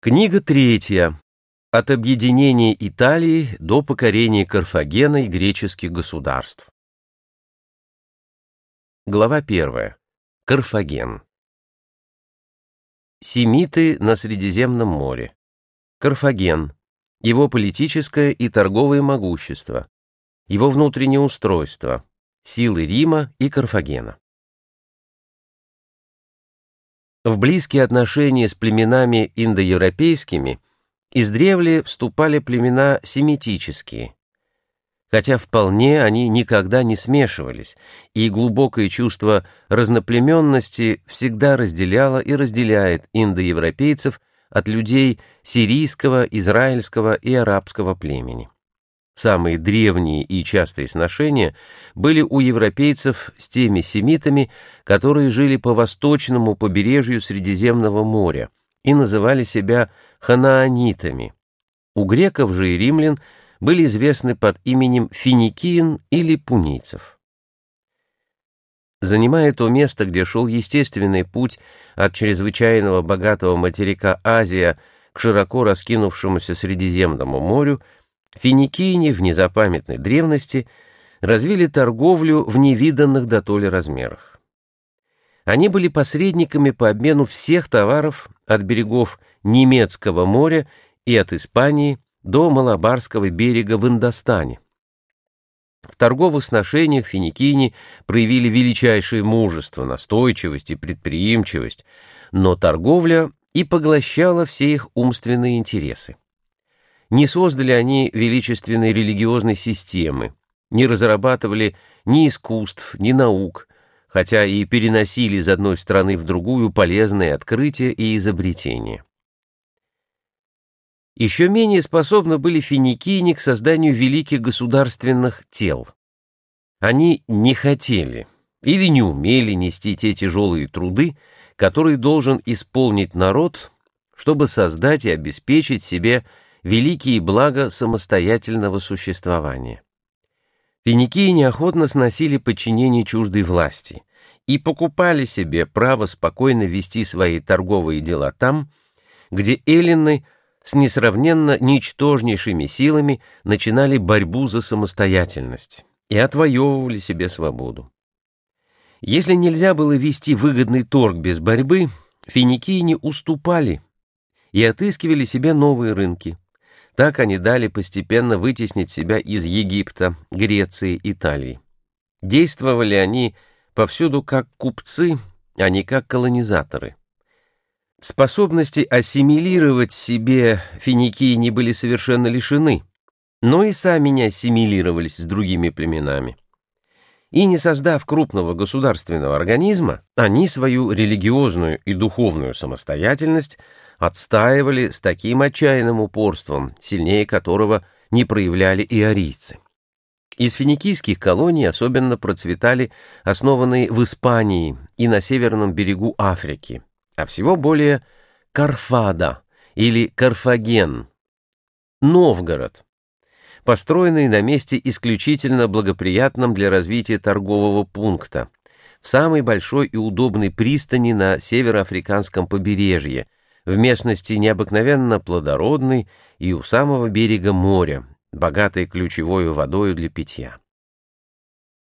Книга третья. От объединения Италии до покорения Карфагена и греческих государств. Глава первая. Карфаген. Семиты на Средиземном море. Карфаген. Его политическое и торговое могущество. Его внутреннее устройство. Силы Рима и Карфагена. В близкие отношения с племенами индоевропейскими издревле вступали племена семитические, хотя вполне они никогда не смешивались, и глубокое чувство разноплеменности всегда разделяло и разделяет индоевропейцев от людей сирийского, израильского и арабского племени. Самые древние и частые сношения были у европейцев с теми семитами, которые жили по восточному побережью Средиземного моря и называли себя ханаанитами. У греков же и римлян были известны под именем финикиен или пунийцев. Занимая то место, где шел естественный путь от чрезвычайного богатого материка Азия к широко раскинувшемуся Средиземному морю, Финикийне в незапамятной древности развили торговлю в невиданных до то ли размерах. Они были посредниками по обмену всех товаров от берегов Немецкого моря и от Испании до Малабарского берега в Индостане. В торговых сношениях финикийни проявили величайшее мужество, настойчивость и предприимчивость, но торговля и поглощала все их умственные интересы. Не создали они величественной религиозной системы, не разрабатывали ни искусств, ни наук, хотя и переносили из одной страны в другую полезные открытия и изобретения. Еще менее способны были финикийни к созданию великих государственных тел. Они не хотели или не умели нести те тяжелые труды, которые должен исполнить народ, чтобы создать и обеспечить себе великие блага самостоятельного существования. Финикии неохотно сносили подчинение чуждой власти и покупали себе право спокойно вести свои торговые дела там, где эллины с несравненно ничтожнейшими силами начинали борьбу за самостоятельность и отвоевывали себе свободу. Если нельзя было вести выгодный торг без борьбы, финикии не уступали и отыскивали себе новые рынки. Так они дали постепенно вытеснить себя из Египта, Греции, Италии. Действовали они повсюду как купцы, а не как колонизаторы. Способности ассимилировать себе финикии не были совершенно лишены, но и сами не ассимилировались с другими племенами. И не создав крупного государственного организма, они свою религиозную и духовную самостоятельность отстаивали с таким отчаянным упорством, сильнее которого не проявляли и арийцы. Из финикийских колоний особенно процветали основанные в Испании и на северном берегу Африки, а всего более Карфада или Карфаген, Новгород, построенный на месте исключительно благоприятном для развития торгового пункта, в самой большой и удобной пристани на североафриканском побережье – в местности необыкновенно плодородной и у самого берега моря, богатой ключевой водой для питья.